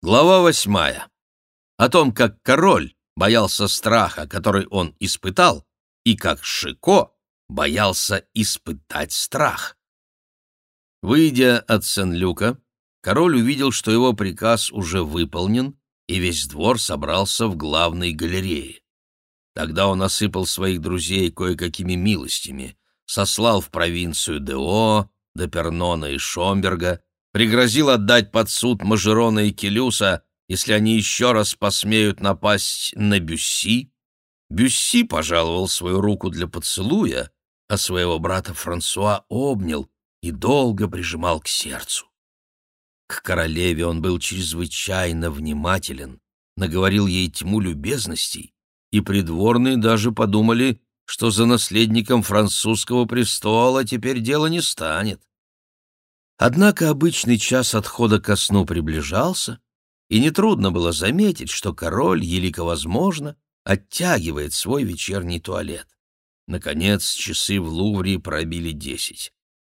Глава восьмая. О том, как король боялся страха, который он испытал, и как Шико боялся испытать страх. Выйдя от Сен-Люка, король увидел, что его приказ уже выполнен, и весь двор собрался в главной галерее. Тогда он осыпал своих друзей кое-какими милостями, сослал в провинцию Део, Депернона и Шомберга, пригрозил отдать под суд Мажерона и Келюса, если они еще раз посмеют напасть на Бюсси. Бюсси пожаловал свою руку для поцелуя, а своего брата Франсуа обнял и долго прижимал к сердцу. К королеве он был чрезвычайно внимателен, наговорил ей тьму любезностей, и придворные даже подумали, что за наследником французского престола теперь дело не станет. Однако обычный час отхода ко сну приближался, и нетрудно было заметить, что король, елико возможно, оттягивает свой вечерний туалет. Наконец, часы в Лувре пробили десять.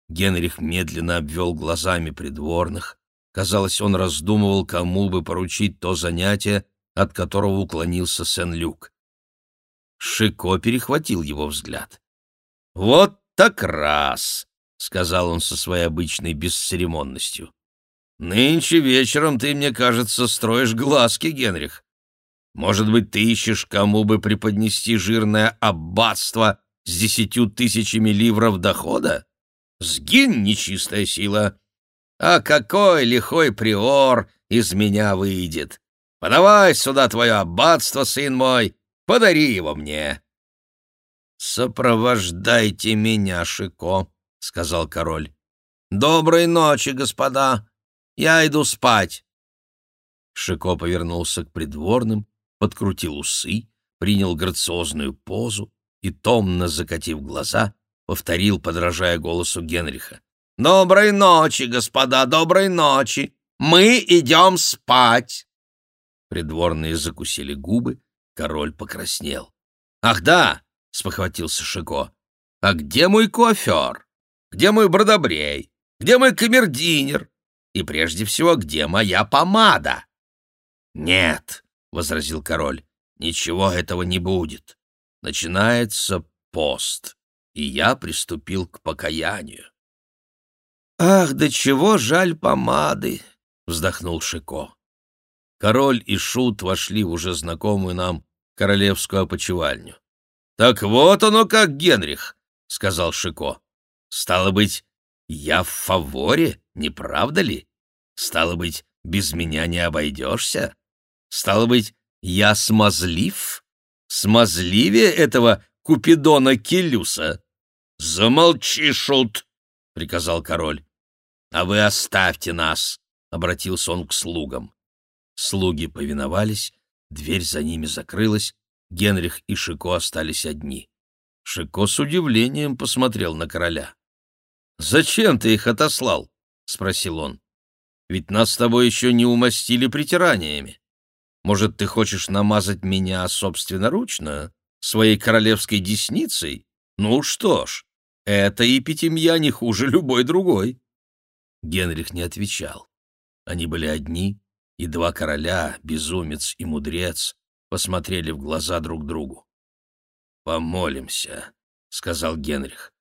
Генрих медленно обвел глазами придворных. Казалось, он раздумывал, кому бы поручить то занятие, от которого уклонился Сен-Люк. Шико перехватил его взгляд. «Вот так раз!» — сказал он со своей обычной бесцеремонностью. «Нынче вечером ты, мне кажется, строишь глазки, Генрих. Может быть, ты ищешь, кому бы преподнести жирное аббатство с десятью тысячами ливров дохода? Сгинь, нечистая сила! А какой лихой приор из меня выйдет! Подавай сюда твое аббатство, сын мой, подари его мне!» «Сопровождайте меня, Шико», — сказал король. «Доброй ночи, господа! Я иду спать!» Шико повернулся к придворным, подкрутил усы, принял грациозную позу и, томно закатив глаза, повторил, подражая голосу Генриха. «Доброй ночи, господа, доброй ночи! Мы идем спать!» Придворные закусили губы, король покраснел. «Ах да!» — спохватился Шико. «А где мой кофер?» Где мой бродобрей? Где мой камердинер? И прежде всего, где моя помада? Нет, — возразил король, — ничего этого не будет. Начинается пост, и я приступил к покаянию. «Ах, да чего жаль помады!» — вздохнул Шико. Король и Шут вошли в уже знакомую нам королевскую опочивальню. «Так вот оно как, Генрих!» — сказал Шико. Стало быть, я в фаворе, не правда ли? Стало быть, без меня не обойдешься? Стало быть, я смазлив? Смазливее этого Купидона Келюса? Замолчи, шут! — приказал король. А вы оставьте нас, — обратился он к слугам. Слуги повиновались, дверь за ними закрылась, Генрих и Шико остались одни. Шико с удивлением посмотрел на короля. «Зачем ты их отослал?» — спросил он. «Ведь нас с тобой еще не умастили притираниями. Может, ты хочешь намазать меня собственноручно, своей королевской десницей? Ну что ж, это и Пятимья не хуже любой другой». Генрих не отвечал. Они были одни, и два короля, безумец и мудрец, посмотрели в глаза друг другу. «Помолимся», — сказал Генрих.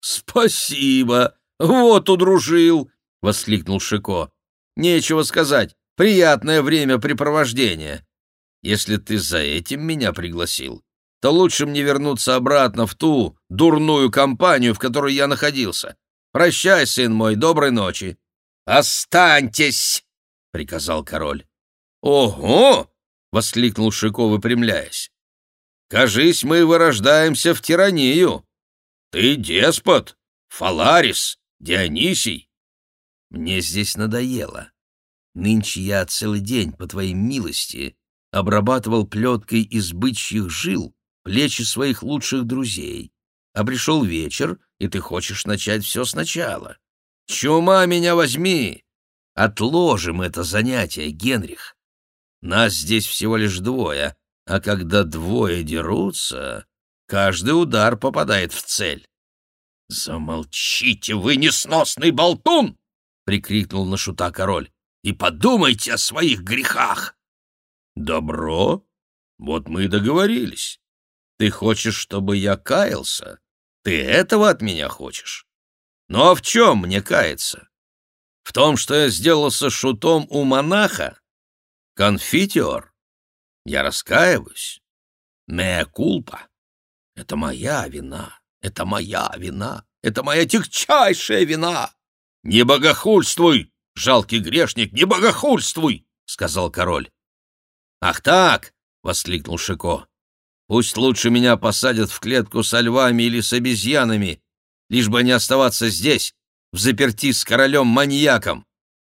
«Спасибо! Вот удружил!» — воскликнул Шико. «Нечего сказать. Приятное времяпрепровождение. Если ты за этим меня пригласил, то лучше мне вернуться обратно в ту дурную компанию, в которой я находился. Прощай, сын мой, доброй ночи». «Останьтесь!» — приказал король. «Ого!» — воскликнул Шико, выпрямляясь. «Кажись, мы вырождаемся в тиранию. Ты деспот, Фаларис, Дионисий. Мне здесь надоело. Нынче я целый день, по твоей милости, обрабатывал плеткой из бычьих жил плечи своих лучших друзей. А пришел вечер, и ты хочешь начать все сначала. Чума меня возьми! Отложим это занятие, Генрих. Нас здесь всего лишь двое, а когда двое дерутся, Каждый удар попадает в цель. — Замолчите, вы несносный болтун! — прикрикнул на шута король. и подумайте о своих грехах. Добро? Вот мы и договорились. Ты хочешь, чтобы я каялся? Ты этого от меня хочешь? Ну а в чем мне каяться? В том, что я сделался шутом у монаха? Конфитер? Я раскаиваюсь. Меа кулпа. Это моя вина. Это моя вина. Это моя тягчайшая вина. Не богохульствуй, жалкий грешник, не богохульствуй, сказал король. Ах так, воскликнул Шико. Пусть лучше меня посадят в клетку со львами или с обезьянами, лишь бы не оставаться здесь, в заперти с королем-маньяком.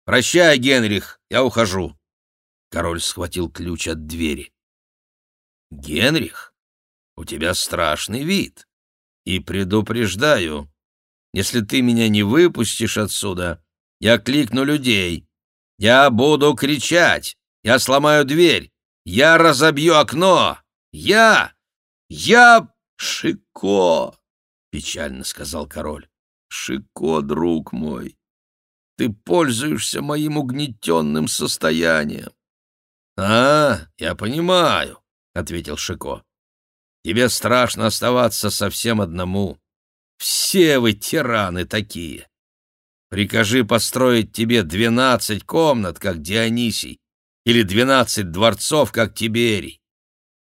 Прощай, Генрих, я ухожу. Король схватил ключ от двери. Генрих, у тебя страшный вид. И предупреждаю, если ты меня не выпустишь отсюда, я кликну людей. Я буду кричать, я сломаю дверь, я разобью окно. Я! Я... Шико! Печально сказал король. Шико, друг мой, ты пользуешься моим угнетенным состоянием. — А, я понимаю, — ответил Шико. — Тебе страшно оставаться совсем одному. Все вы тираны такие. Прикажи построить тебе двенадцать комнат, как Дионисий, или двенадцать дворцов, как Тиберий.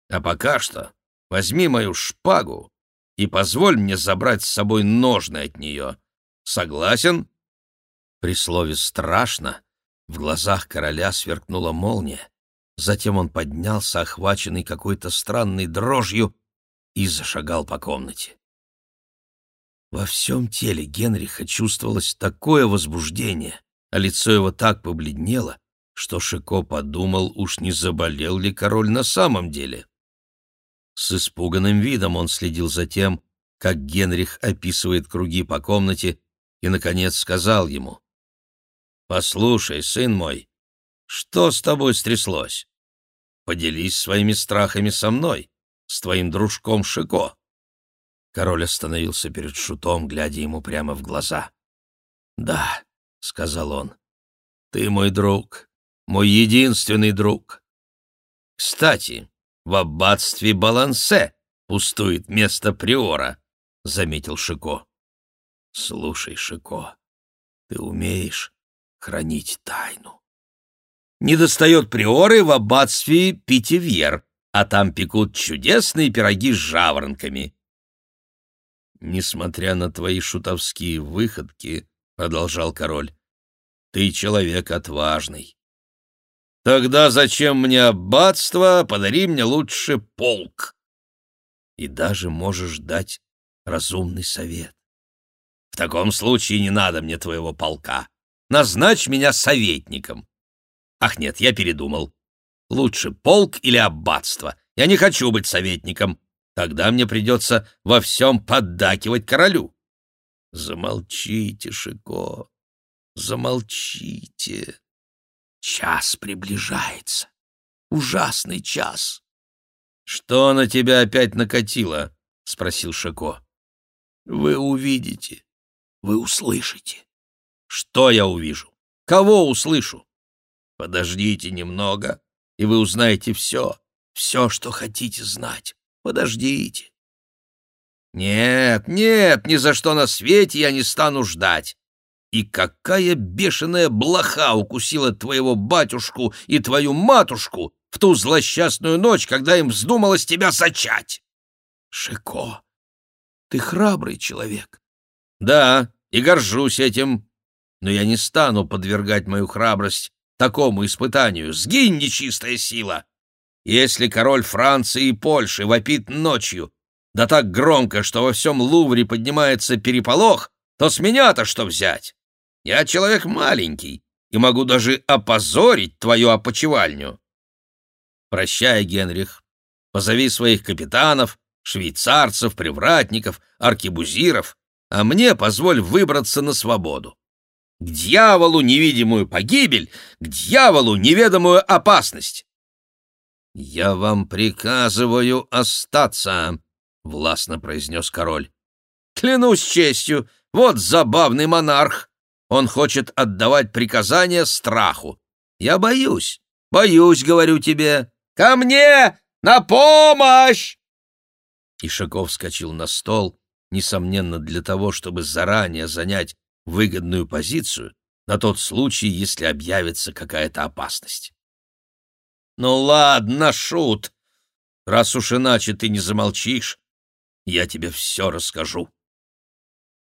А пока что возьми мою шпагу и позволь мне забрать с собой ножны от нее. Согласен?» При слове «страшно» в глазах короля сверкнула молния. Затем он поднялся, охваченный какой-то странной дрожью, и зашагал по комнате. Во всем теле Генриха чувствовалось такое возбуждение, а лицо его так побледнело, что Шико подумал, уж не заболел ли король на самом деле. С испуганным видом он следил за тем, как Генрих описывает круги по комнате, и, наконец, сказал ему, «Послушай, сын мой, что с тобой стряслось? Поделись своими страхами со мной, с твоим дружком Шико». Король остановился перед Шутом, глядя ему прямо в глаза. «Да», — сказал он, — «ты мой друг, мой единственный друг. Кстати, в аббатстве Балансе пустует место приора», — заметил Шико. «Слушай, Шико, ты умеешь хранить тайну. Не достает приоры в аббатстве Питивьер, а там пекут чудесные пироги с жаворонками». «Несмотря на твои шутовские выходки», — продолжал король, — «ты человек отважный. Тогда зачем мне аббатство? Подари мне лучше полк. И даже можешь дать разумный совет. В таком случае не надо мне твоего полка. Назначь меня советником. Ах нет, я передумал. Лучше полк или аббатство. Я не хочу быть советником. Тогда мне придется во всем поддакивать королю. Замолчите, Шико, замолчите. Час приближается. Ужасный час. — Что на тебя опять накатило? — спросил Шико. — Вы увидите. Вы услышите. — Что я увижу? Кого услышу? — Подождите немного, и вы узнаете все, все, что хотите знать. Подождите. — Нет, нет, ни за что на свете я не стану ждать. И какая бешеная блоха укусила твоего батюшку и твою матушку в ту злосчастную ночь, когда им вздумалось тебя зачать? Шико, ты храбрый человек. Да, и горжусь этим. Но я не стану подвергать мою храбрость такому испытанию. Сгинь, нечистая сила! Если король Франции и Польши вопит ночью, да так громко, что во всем Лувре поднимается переполох, то с меня-то что взять? Я человек маленький и могу даже опозорить твою опочивальню. Прощай, Генрих. Позови своих капитанов, швейцарцев, привратников, аркебузиров, а мне позволь выбраться на свободу. К дьяволу невидимую погибель, к дьяволу неведомую опасность. «Я вам приказываю остаться», — властно произнес король. «Клянусь честью, вот забавный монарх. Он хочет отдавать приказания страху. Я боюсь, боюсь, говорю тебе. Ко мне! На помощь!» Ишаков вскочил на стол, несомненно, для того, чтобы заранее занять выгодную позицию на тот случай, если объявится какая-то опасность. «Ну ладно, шут, раз уж иначе ты не замолчишь, я тебе все расскажу».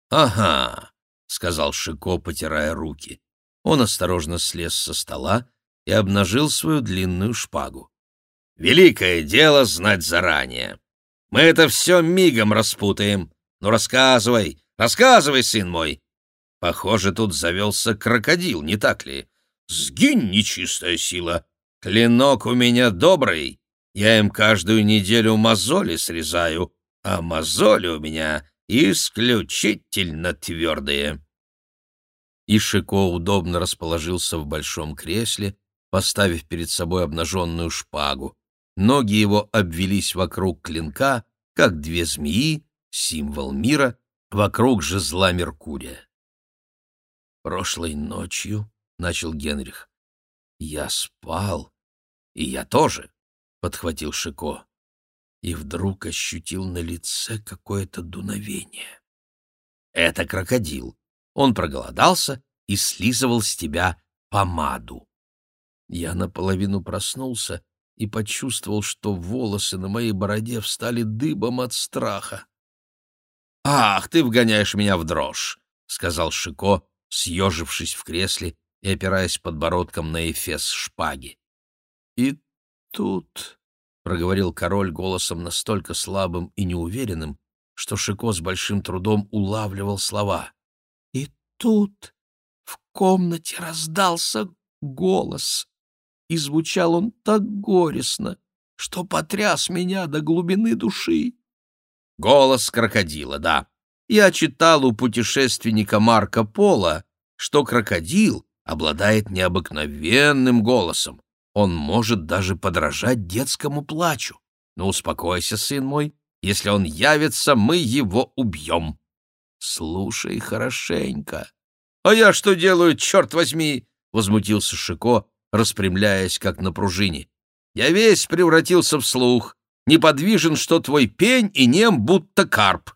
«Ага», — сказал Шико, потирая руки. Он осторожно слез со стола и обнажил свою длинную шпагу. «Великое дело знать заранее. Мы это все мигом распутаем. Ну, рассказывай, рассказывай, сын мой. Похоже, тут завелся крокодил, не так ли? Сгинь, нечистая сила. Клинок у меня добрый. Я им каждую неделю мозоли срезаю, а мозоли у меня исключительно твердые. Ишико удобно расположился в большом кресле, поставив перед собой обнаженную шпагу. Ноги его обвелись вокруг клинка, как две змеи, символ мира, вокруг жезла Меркурия. «Прошлой ночью», — начал Генрих, — «я спал, и я тоже», — подхватил Шико, и вдруг ощутил на лице какое-то дуновение. «Это крокодил. Он проголодался и слизывал с тебя помаду». Я наполовину проснулся и почувствовал, что волосы на моей бороде встали дыбом от страха. «Ах, ты вгоняешь меня в дрожь!» — сказал Шико, съежившись в кресле и опираясь подбородком на эфес шпаги. «И тут...» — проговорил король голосом настолько слабым и неуверенным, что Шико с большим трудом улавливал слова. «И тут в комнате раздался голос и звучал он так горестно, что потряс меня до глубины души. Голос крокодила, да. Я читал у путешественника Марка Пола, что крокодил обладает необыкновенным голосом. Он может даже подражать детскому плачу. Но успокойся, сын мой, если он явится, мы его убьем. Слушай хорошенько. — А я что делаю, черт возьми? — возмутился Шико, распрямляясь, как на пружине. «Я весь превратился в слух, неподвижен, что твой пень, и нем, будто карп».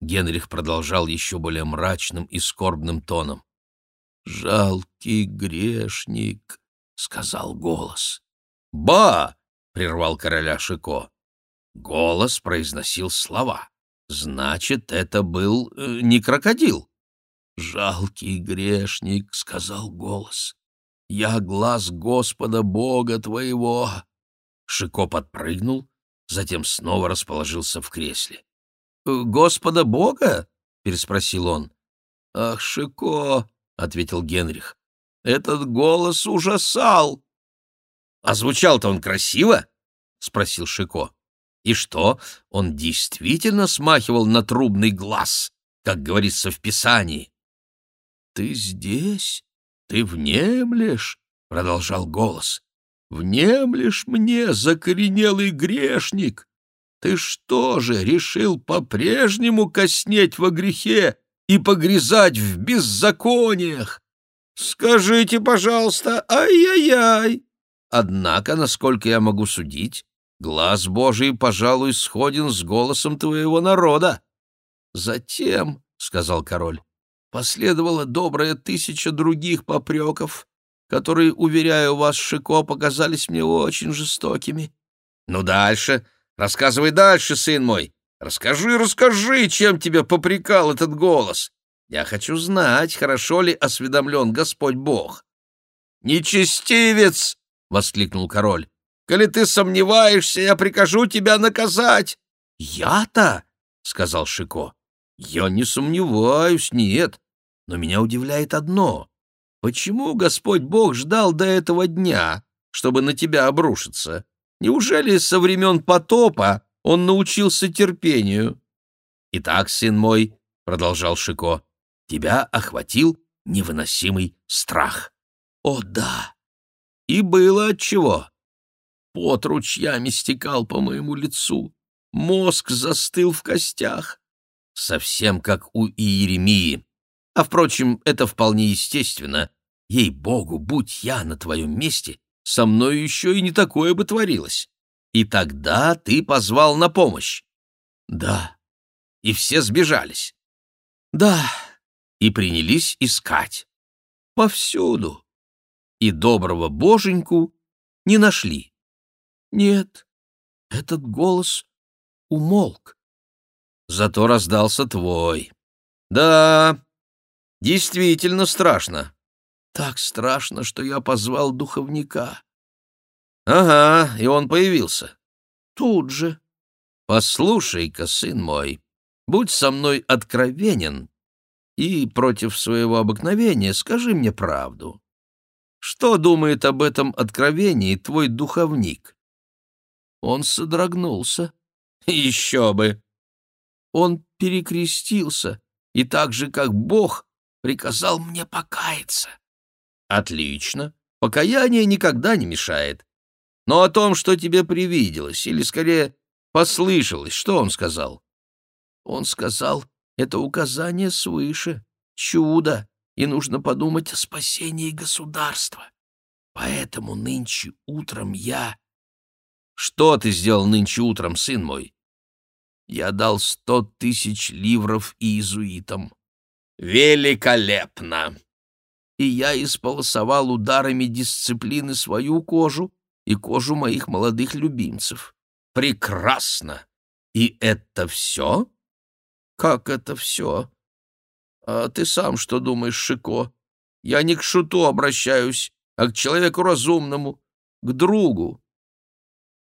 Генрих продолжал еще более мрачным и скорбным тоном. «Жалкий грешник», — сказал голос. «Ба!» — прервал короля Шико. Голос произносил слова. Значит, это был э, не крокодил. «Жалкий грешник», — сказал голос. Я глаз Господа Бога твоего!» Шико подпрыгнул, затем снова расположился в кресле. «Э, «Господа Бога?» — переспросил он. «Ах, Шико!» — ответил Генрих. «Этот голос ужасал!» «А звучал-то он красиво?» — спросил Шико. «И что, он действительно смахивал на трубный глаз, как говорится в Писании?» «Ты здесь?» «Ты внемлешь?» — продолжал голос. «Внемлешь мне, закоренелый грешник? Ты что же, решил по-прежнему коснеть во грехе и погрязать в беззакониях? Скажите, пожалуйста, ай-яй-яй!» Однако, насколько я могу судить, глаз Божий, пожалуй, сходен с голосом твоего народа. Затем, — сказал король, Последовала добрая тысяча других попреков, которые, уверяю вас, Шико, показались мне очень жестокими. Ну, дальше. Рассказывай дальше, сын мой. Расскажи, расскажи, чем тебя попрекал этот голос. Я хочу знать, хорошо ли осведомлен Господь Бог. «Нечестивец!» — воскликнул король. «Коли ты сомневаешься, я прикажу тебя наказать!» «Я-то?» — сказал Шико. «Я не сомневаюсь, нет. Но меня удивляет одно. Почему Господь Бог ждал до этого дня, чтобы на тебя обрушиться? Неужели со времен потопа он научился терпению? Итак, сын мой, — продолжал Шико, — тебя охватил невыносимый страх. О, да! И было отчего. Пот ручьями стекал по моему лицу, мозг застыл в костях. Совсем как у Иеремии, а, впрочем, это вполне естественно, Ей-богу, будь я на твоем месте, со мной еще и не такое бы творилось. И тогда ты позвал на помощь. Да. И все сбежались. Да. И принялись искать. Повсюду. И доброго боженьку не нашли. Нет, этот голос умолк. Зато раздался твой. Да, действительно страшно. Так страшно, что я позвал духовника. Ага, и он появился. Тут же. Послушай-ка, сын мой, будь со мной откровенен и против своего обыкновения скажи мне правду. Что думает об этом откровении твой духовник? Он содрогнулся. Еще бы! Он перекрестился и так же, как Бог, приказал мне покаяться. Отлично. Покаяние никогда не мешает. Но о том, что тебе привиделось, или, скорее, послышалось, что он сказал? Он сказал, это указание свыше, чудо, и нужно подумать о спасении государства. Поэтому нынче утром я... Что ты сделал нынче утром, сын мой? Я дал сто тысяч ливров иезуитам. Великолепно! И я исполосовал ударами дисциплины свою кожу и кожу моих молодых любимцев. Прекрасно! И это все? Как это все? А ты сам что думаешь, Шико? Я не к шуту обращаюсь, а к человеку разумному, к другу.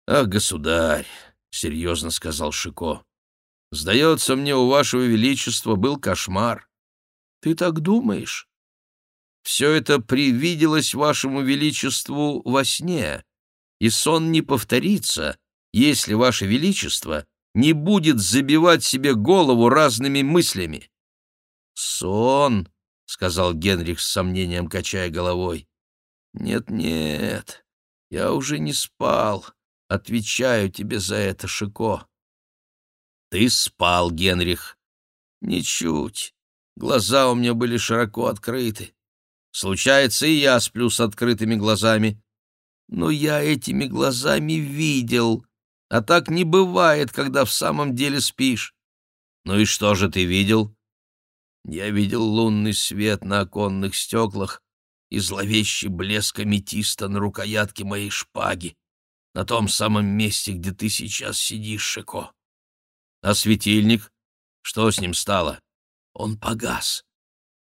— Ах, государь, — серьезно сказал Шико, — сдается мне, у вашего величества был кошмар. Ты так думаешь? Все это привиделось вашему величеству во сне, и сон не повторится, если ваше величество не будет забивать себе голову разными мыслями. «Сон», — сказал Генрих с сомнением, качая головой. «Нет-нет, я уже не спал. Отвечаю тебе за это, Шико». «Ты спал, Генрих». «Ничуть. Глаза у меня были широко открыты. Случается, и я сплю с открытыми глазами. Но я этими глазами видел, а так не бывает, когда в самом деле спишь. Ну и что же ты видел? Я видел лунный свет на оконных стеклах и зловещий блеск аметиста на рукоятке моей шпаги, на том самом месте, где ты сейчас сидишь, Шико. А светильник? Что с ним стало? Он погас.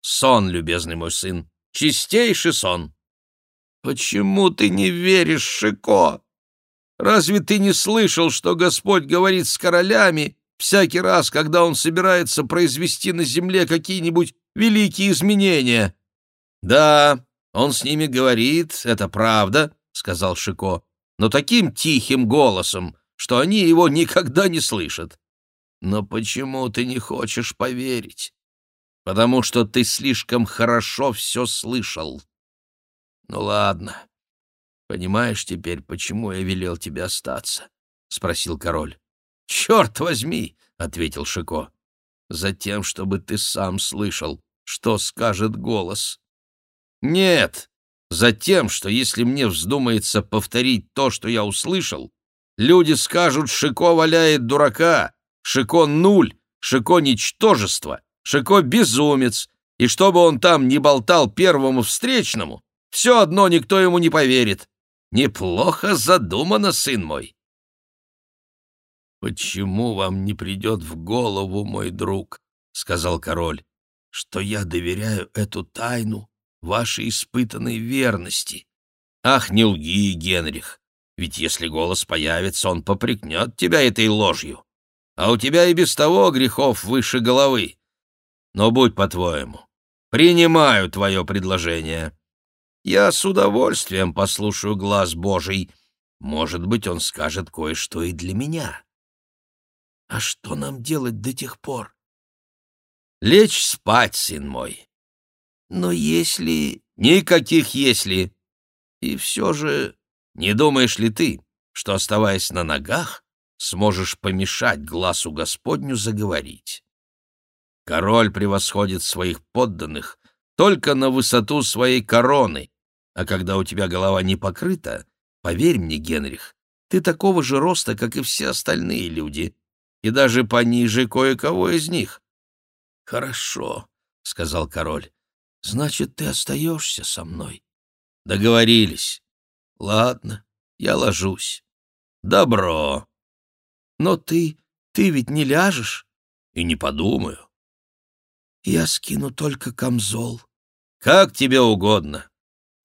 Сон, любезный мой сын, чистейший сон. Почему ты не веришь, Шико? Разве ты не слышал, что Господь говорит с королями всякий раз, когда Он собирается произвести на земле какие-нибудь великие изменения?» «Да, Он с ними говорит, это правда», — сказал Шико, «но таким тихим голосом, что они его никогда не слышат». «Но почему ты не хочешь поверить?» «Потому что ты слишком хорошо все слышал». «Ну ладно, «Понимаешь теперь, почему я велел тебе остаться?» — спросил король. «Черт возьми!» — ответил Шико. «Затем, чтобы ты сам слышал, что скажет голос». «Нет, затем, что если мне вздумается повторить то, что я услышал, люди скажут, Шико валяет дурака, Шико нуль, Шико ничтожество, Шико безумец, и чтобы он там не болтал первому встречному, все одно никто ему не поверит. Неплохо задумано, сын мой. «Почему вам не придет в голову, мой друг, — сказал король, — что я доверяю эту тайну вашей испытанной верности? Ах, не лги, Генрих, ведь если голос появится, он попрекнет тебя этой ложью, а у тебя и без того грехов выше головы. Но будь по-твоему, принимаю твое предложение. Я с удовольствием послушаю глаз Божий. Может быть, он скажет кое-что и для меня. А что нам делать до тех пор? Лечь спать, сын мой. Но если... Никаких «если». И все же, не думаешь ли ты, что, оставаясь на ногах, сможешь помешать глазу Господню заговорить? Король превосходит своих подданных только на высоту своей короны, а когда у тебя голова не покрыта, поверь мне, Генрих, ты такого же роста, как и все остальные люди, и даже пониже кое-кого из них. — Хорошо, — сказал король, — значит, ты остаешься со мной. — Договорились. — Ладно, я ложусь. — Добро. — Но ты, ты ведь не ляжешь? — И не подумаю. — Я скину только камзол. — Как тебе угодно.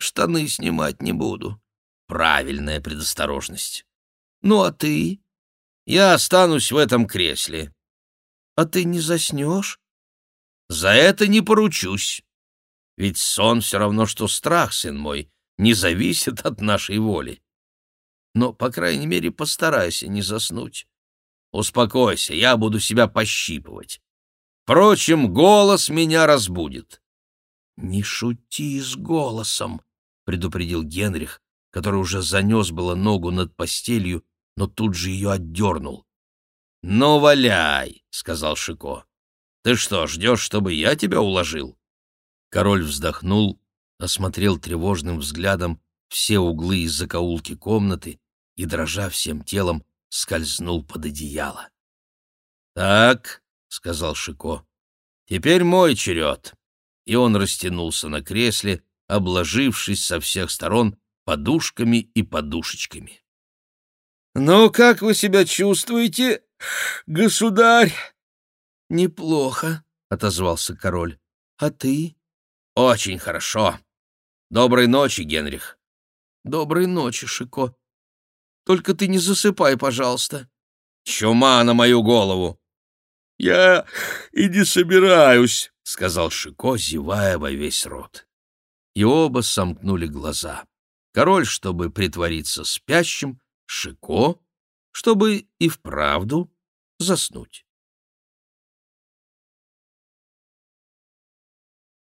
Штаны снимать не буду. Правильная предосторожность. Ну, а ты? Я останусь в этом кресле. А ты не заснешь? За это не поручусь. Ведь сон все равно, что страх, сын мой, не зависит от нашей воли. Но, по крайней мере, постарайся не заснуть. Успокойся, я буду себя пощипывать. Впрочем, голос меня разбудит. — Не шути с голосом, — предупредил Генрих, который уже занес было ногу над постелью, но тут же ее отдернул. — Ну, валяй, — сказал Шико. — Ты что, ждешь, чтобы я тебя уложил? Король вздохнул, осмотрел тревожным взглядом все углы и закоулки комнаты и, дрожа всем телом, скользнул под одеяло. — Так, — сказал Шико, — теперь мой черед. И он растянулся на кресле, обложившись со всех сторон подушками и подушечками. «Ну, как вы себя чувствуете, государь?» «Неплохо», — отозвался король. «А ты?» «Очень хорошо. Доброй ночи, Генрих». «Доброй ночи, Шико. Только ты не засыпай, пожалуйста». «Чума на мою голову!» «Я и не собираюсь», — сказал Шико, зевая во весь рот. И оба сомкнули глаза. Король, чтобы притвориться спящим, Шико, чтобы и вправду заснуть.